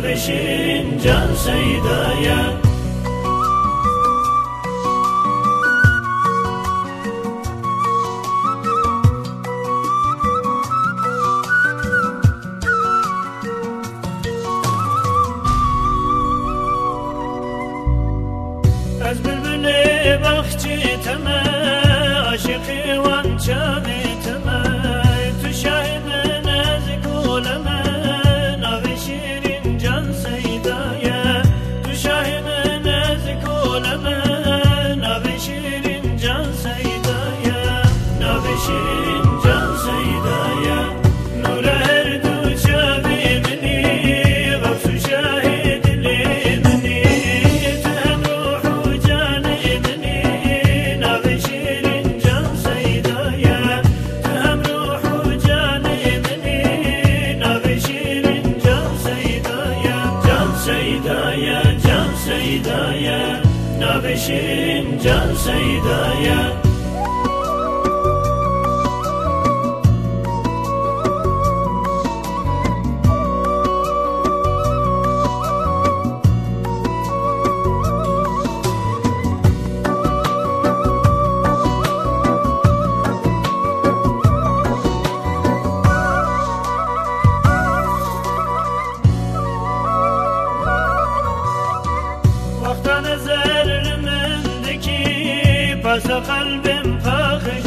بشين جان سيدايا. از بلبل بخچی تمه عاشقی وان şirin can seydaya Nure her du çavi mini Gafsu şahid limni Tehem ruhu can Navi şirin can ruhu can şirin can seydaya Can seydaya, can seydaya şirin can seydaya قلبم پخش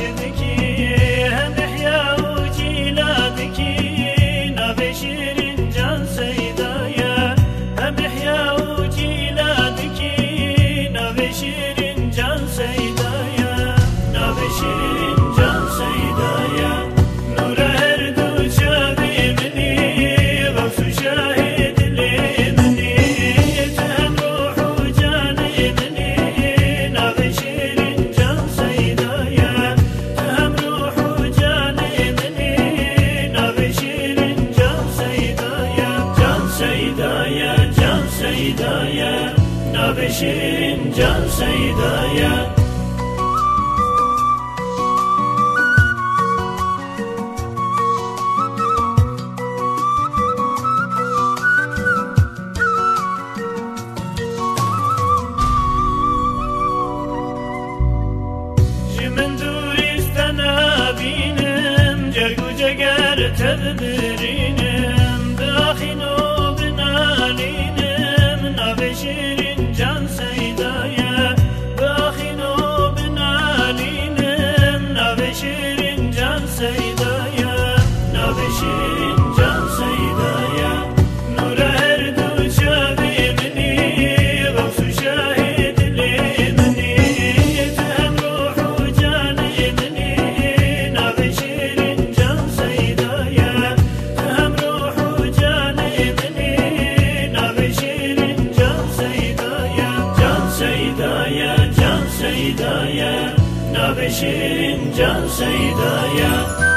سیدایه نبشین جان سیدایه تبرینم داخل و بنانین seydaya Nave şirin can seydaya Nura her du şabimini Gavsu şahid limni Tehem ruhu can ibni Nabe şirin can seydaya Tehem ruhu can ibni Nabe şirin can seydaya Can seydaya, can seydaya 想谁的呀